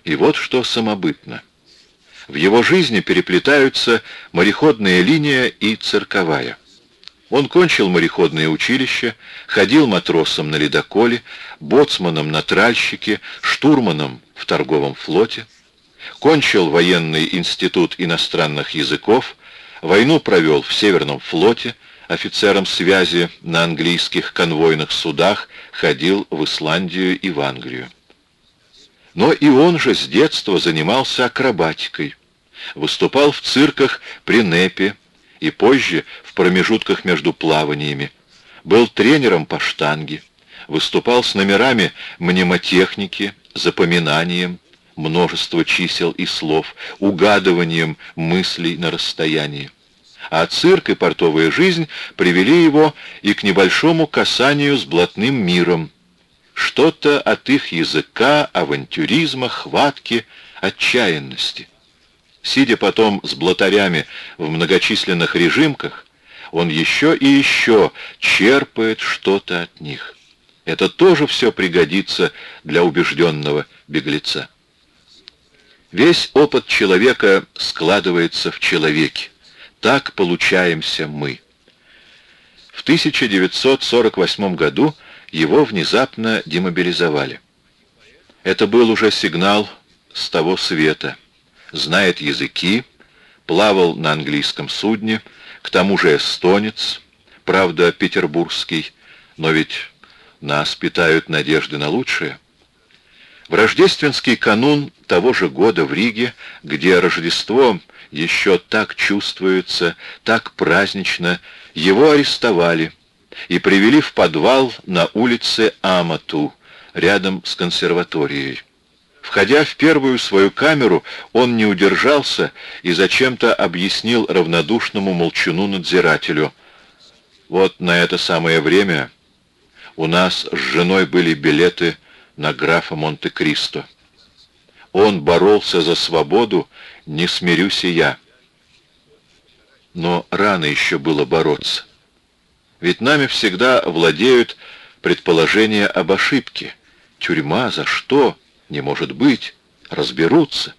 Speaker 1: И вот что самобытно. В его жизни переплетаются мореходная линия и цирковая. Он кончил мореходное училище, ходил матросом на ледоколе, боцманом на тральщике, штурманом в торговом флоте, кончил военный институт иностранных языков, войну провел в Северном флоте, офицером связи на английских конвойных судах, ходил в Исландию и в Англию. Но и он же с детства занимался акробатикой, выступал в цирках при Непе, и позже в промежутках между плаваниями. Был тренером по штанге, выступал с номерами мнемотехники, запоминанием, множество чисел и слов, угадыванием мыслей на расстоянии. А цирк и портовая жизнь привели его и к небольшому касанию с блатным миром. Что-то от их языка, авантюризма, хватки, отчаянности. Сидя потом с блатарями в многочисленных режимках, он еще и еще черпает что-то от них. Это тоже все пригодится для убежденного беглеца. Весь опыт человека складывается в человеке. Так получаемся мы. В 1948 году его внезапно демобилизовали. Это был уже сигнал с того света. Знает языки, плавал на английском судне, к тому же эстонец, правда, петербургский, но ведь нас питают надежды на лучшее. В рождественский канун того же года в Риге, где Рождество еще так чувствуется, так празднично, его арестовали и привели в подвал на улице Амату, рядом с консерваторией. Входя в первую свою камеру, он не удержался и зачем-то объяснил равнодушному молчуну-надзирателю. Вот на это самое время у нас с женой были билеты на графа Монте-Кристо. Он боролся за свободу, не смирюсь и я. Но рано еще было бороться. Ведь нами всегда владеют предположения об ошибке. Тюрьма за что? Не может быть. Разберутся.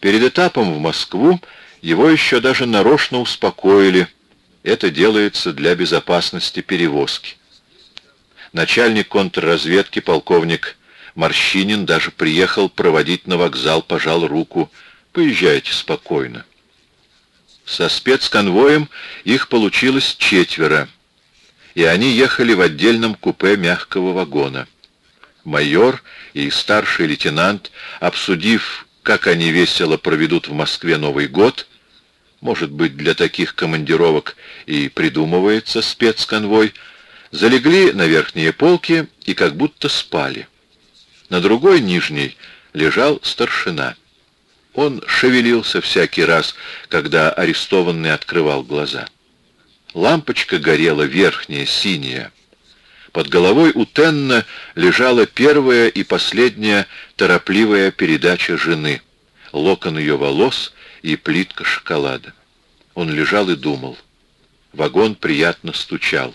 Speaker 1: Перед этапом в Москву его еще даже нарочно успокоили. Это делается для безопасности перевозки. Начальник контрразведки, полковник Морщинин, даже приехал проводить на вокзал, пожал руку. «Поезжайте спокойно». Со спецконвоем их получилось четверо, и они ехали в отдельном купе мягкого вагона. Майор и старший лейтенант, обсудив, как они весело проведут в Москве Новый год, может быть, для таких командировок и придумывается спецконвой, залегли на верхние полки и как будто спали. На другой нижней лежал старшина. Он шевелился всякий раз, когда арестованный открывал глаза. Лампочка горела верхняя, синяя. Под головой у Тенна лежала первая и последняя торопливая передача жены, локон ее волос и плитка шоколада. Он лежал и думал. Вагон приятно стучал.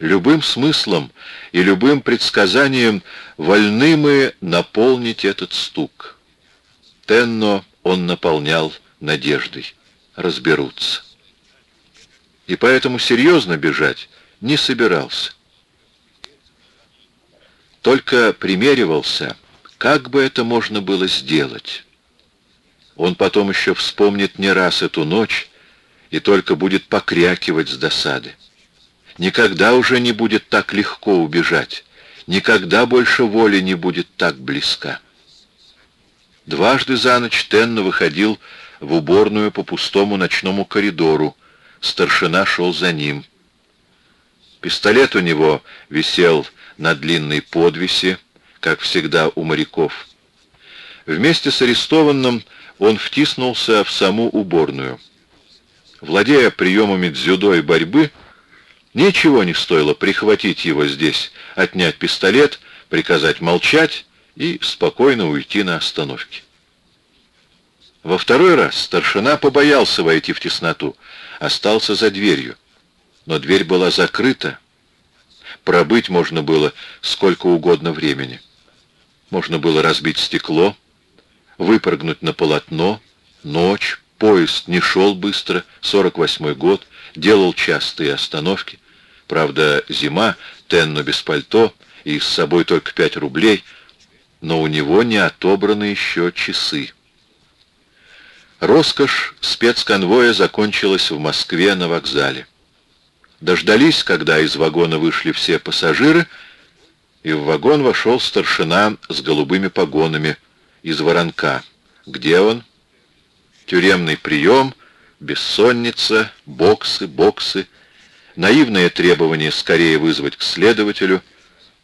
Speaker 1: Любым смыслом и любым предсказанием вольны мы наполнить этот стук. Тенно он наполнял надеждой. Разберутся. И поэтому серьезно бежать не собирался. Только примеривался, как бы это можно было сделать. Он потом еще вспомнит не раз эту ночь и только будет покрякивать с досады. Никогда уже не будет так легко убежать, никогда больше воли не будет так близка. Дважды за ночь Тенно выходил в уборную по пустому ночному коридору. Старшина шел за ним. Пистолет у него висел на длинной подвесе, как всегда у моряков. Вместе с арестованным он втиснулся в саму уборную. Владея приемами дзюдо и борьбы, ничего не стоило прихватить его здесь, отнять пистолет, приказать молчать и спокойно уйти на остановке. Во второй раз старшина побоялся войти в тесноту, остался за дверью. Но дверь была закрыта. Пробыть можно было сколько угодно времени. Можно было разбить стекло, выпрыгнуть на полотно, ночь, поезд не шел быстро, 48-й год, делал частые остановки. Правда, зима, Тенно без пальто и с собой только 5 рублей, но у него не отобраны еще часы. Роскошь спецконвоя закончилась в Москве на вокзале. Дождались, когда из вагона вышли все пассажиры, и в вагон вошел старшина с голубыми погонами из воронка. Где он? Тюремный прием, бессонница, боксы, боксы, наивное требование скорее вызвать к следователю.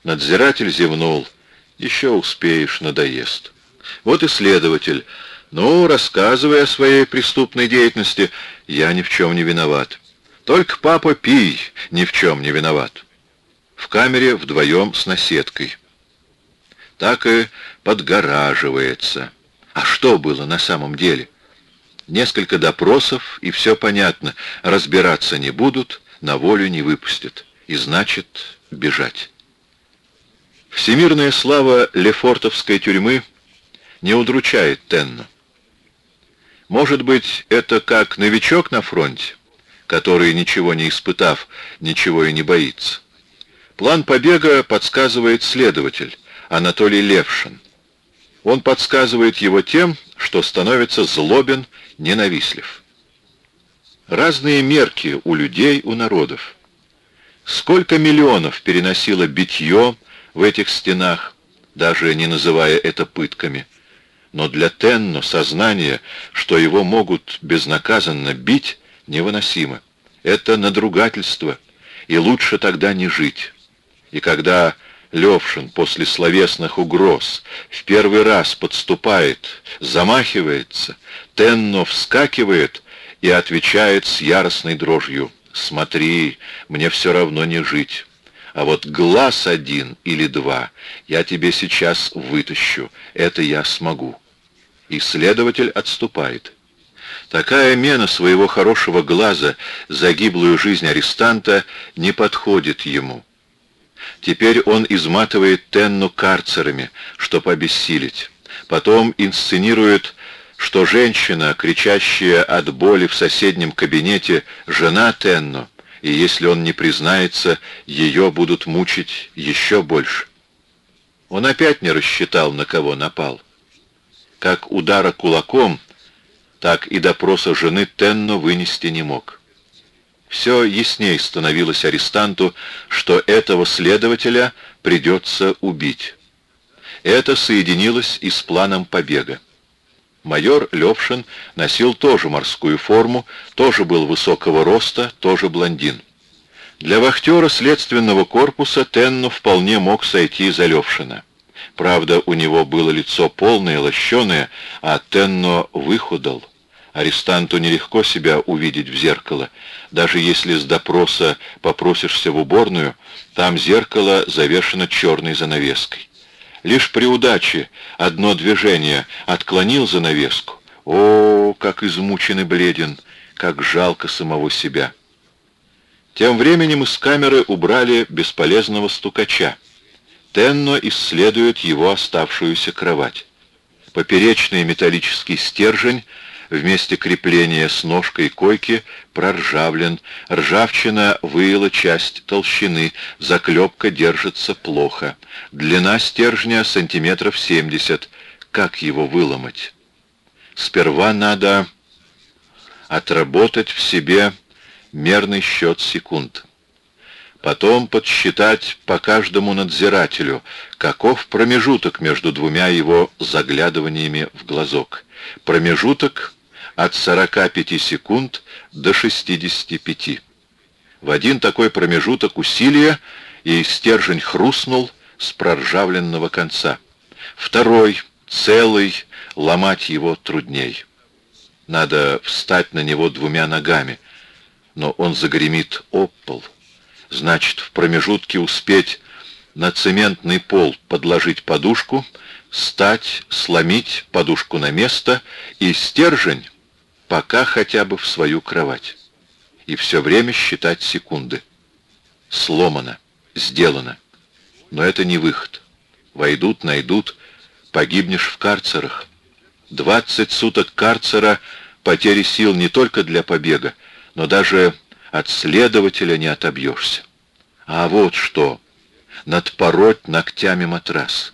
Speaker 1: Надзиратель зевнул. Еще успеешь, надоест. Вот и следователь. Ну, рассказывай о своей преступной деятельности. Я ни в чем не виноват. Только папа Пий ни в чем не виноват. В камере вдвоем с наседкой. Так и подгораживается. А что было на самом деле? Несколько допросов, и все понятно. Разбираться не будут, на волю не выпустят. И значит, бежать. Всемирная слава Лефортовской тюрьмы не удручает Тенна. Может быть, это как новичок на фронте, который, ничего не испытав, ничего и не боится. План побега подсказывает следователь Анатолий Левшин. Он подсказывает его тем, что становится злобен, ненавислив. Разные мерки у людей, у народов. Сколько миллионов переносило битье в этих стенах, даже не называя это пытками. Но для Тенно сознание, что его могут безнаказанно бить, невыносимо. Это надругательство, и лучше тогда не жить. И когда Левшин после словесных угроз в первый раз подступает, замахивается, Тенно вскакивает и отвечает с яростной дрожью. «Смотри, мне все равно не жить. А вот глаз один или два я тебе сейчас вытащу. Это я смогу». И следователь отступает. Такая мена своего хорошего глаза за гиблую жизнь арестанта не подходит ему. Теперь он изматывает Тенну карцерами, чтобы обессилить. Потом инсценирует, что женщина, кричащая от боли в соседнем кабинете, жена Тенну, и если он не признается, ее будут мучить еще больше. Он опять не рассчитал, на кого напал. Как удара кулаком, так и допроса жены Тенно вынести не мог все ясней становилось арестанту, что этого следователя придется убить. Это соединилось и с планом побега. Майор Левшин носил тоже морскую форму, тоже был высокого роста, тоже блондин. Для вахтера следственного корпуса Тенну вполне мог сойти за Левшина. Правда, у него было лицо полное, лощеное, а Тенно выхудал. Арестанту нелегко себя увидеть в зеркало. Даже если с допроса попросишься в уборную, там зеркало завешено черной занавеской. Лишь при удаче одно движение отклонил занавеску. О, как измученный бледен, как жалко самого себя. Тем временем из камеры убрали бесполезного стукача. Тенно исследует его оставшуюся кровать. Поперечный металлический стержень вместе крепления с ножкой койки проржавлен, ржавчина выила часть толщины, заклепка держится плохо. Длина стержня сантиметров 70. Как его выломать? Сперва надо отработать в себе мерный счет секунд. Потом подсчитать по каждому надзирателю, каков промежуток между двумя его заглядываниями в глазок. Промежуток от 45 секунд до 65. В один такой промежуток усилия и стержень хрустнул с проржавленного конца. Второй, целый, ломать его трудней. Надо встать на него двумя ногами, но он загремит об пол. Значит, в промежутке успеть на цементный пол подложить подушку, стать, сломить подушку на место и стержень пока хотя бы в свою кровать. И все время считать секунды. Сломано, сделано. Но это не выход. Войдут, найдут, погибнешь в карцерах. Двадцать суток карцера — потери сил не только для побега, но даже от следователя не отобьешься. А вот что. Надпороть ногтями матрас.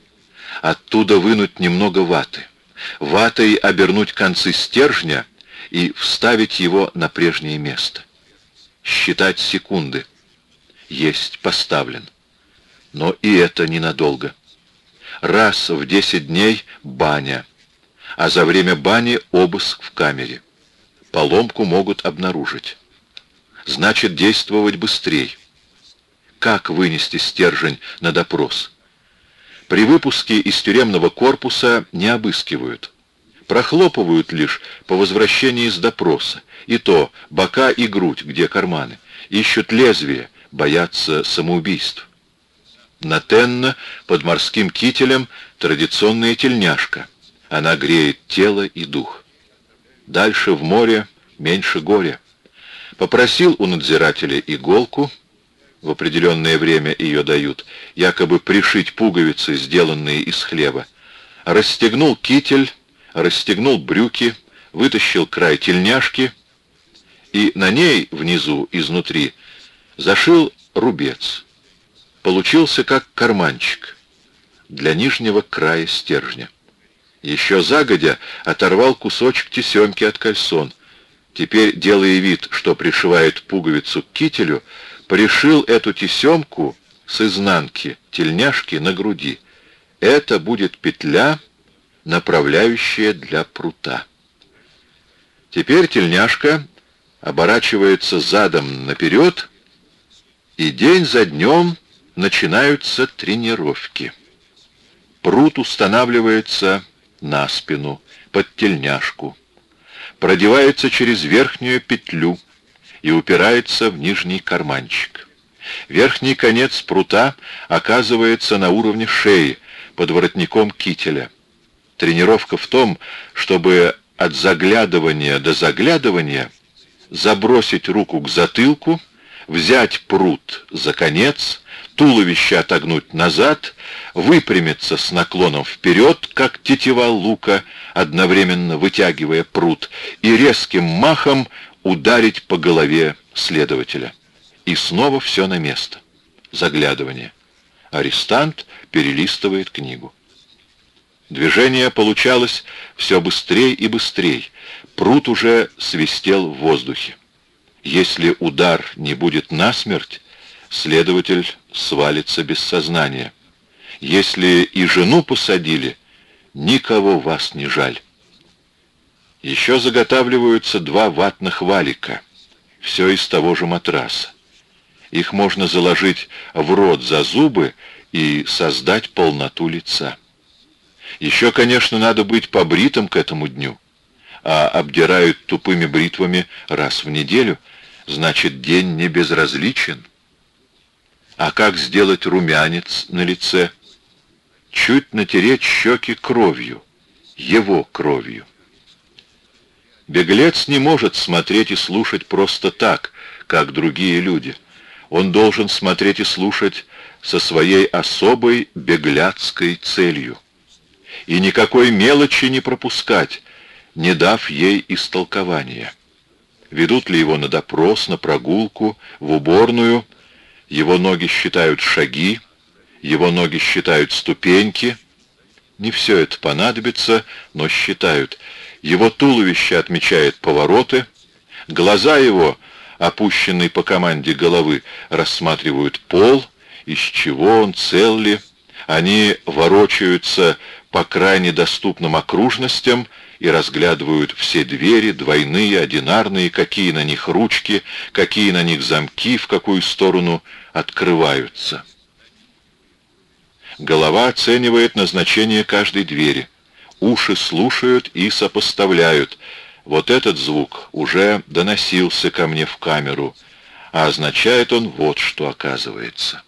Speaker 1: Оттуда вынуть немного ваты. Ватой обернуть концы стержня и вставить его на прежнее место. Считать секунды. Есть поставлен. Но и это ненадолго. Раз в десять дней баня, а за время бани обыск в камере. Поломку могут обнаружить. Значит, действовать быстрее. Как вынести стержень на допрос? При выпуске из тюремного корпуса не обыскивают прохлопывают лишь по возвращении из допроса, и то бока и грудь, где карманы, ищут лезвие, боятся самоубийств. На Тенна под морским кителем традиционная тельняшка. Она греет тело и дух. Дальше в море меньше горя. Попросил у надзирателя иголку, в определенное время ее дают, якобы пришить пуговицы, сделанные из хлеба. Расстегнул китель, расстегнул брюки, вытащил край тельняшки и на ней внизу, изнутри, зашил рубец. получился как карманчик для нижнего края стержня. Еще загодя оторвал кусочек тесемки от кальсон. Теперь, делая вид, что пришивает пуговицу к кителю, пришил эту тесемку с изнанки тельняшки на груди. Это будет петля, направляющая для прута. Теперь тельняшка оборачивается задом наперед, и день за днем начинаются тренировки. Прут устанавливается на спину, под тельняшку, продевается через верхнюю петлю и упирается в нижний карманчик. Верхний конец прута оказывается на уровне шеи, под воротником кителя. Тренировка в том, чтобы от заглядывания до заглядывания забросить руку к затылку, взять прут за конец, туловище отогнуть назад, выпрямиться с наклоном вперед, как тетива лука, одновременно вытягивая прут, и резким махом ударить по голове следователя. И снова все на место. Заглядывание. Арестант перелистывает книгу. Движение получалось все быстрее и быстрее. Пруд уже свистел в воздухе. Если удар не будет насмерть, следователь свалится без сознания. Если и жену посадили, никого вас не жаль. Еще заготавливаются два ватных валика. Все из того же матраса. Их можно заложить в рот за зубы и создать полноту лица. Еще, конечно, надо быть побритым к этому дню, а обдирают тупыми бритвами раз в неделю, значит, день не безразличен. А как сделать румянец на лице? Чуть натереть щеки кровью, его кровью. Беглец не может смотреть и слушать просто так, как другие люди. Он должен смотреть и слушать со своей особой бегляцкой целью и никакой мелочи не пропускать, не дав ей истолкования. Ведут ли его на допрос, на прогулку, в уборную, его ноги считают шаги, его ноги считают ступеньки. Не все это понадобится, но считают. Его туловище отмечает повороты, глаза его, опущенные по команде головы, рассматривают пол, из чего он, цел ли. Они ворочаются по крайне доступным окружностям и разглядывают все двери, двойные, одинарные, какие на них ручки, какие на них замки, в какую сторону открываются. Голова оценивает назначение каждой двери. Уши слушают и сопоставляют. Вот этот звук уже доносился ко мне в камеру, а означает он вот что оказывается.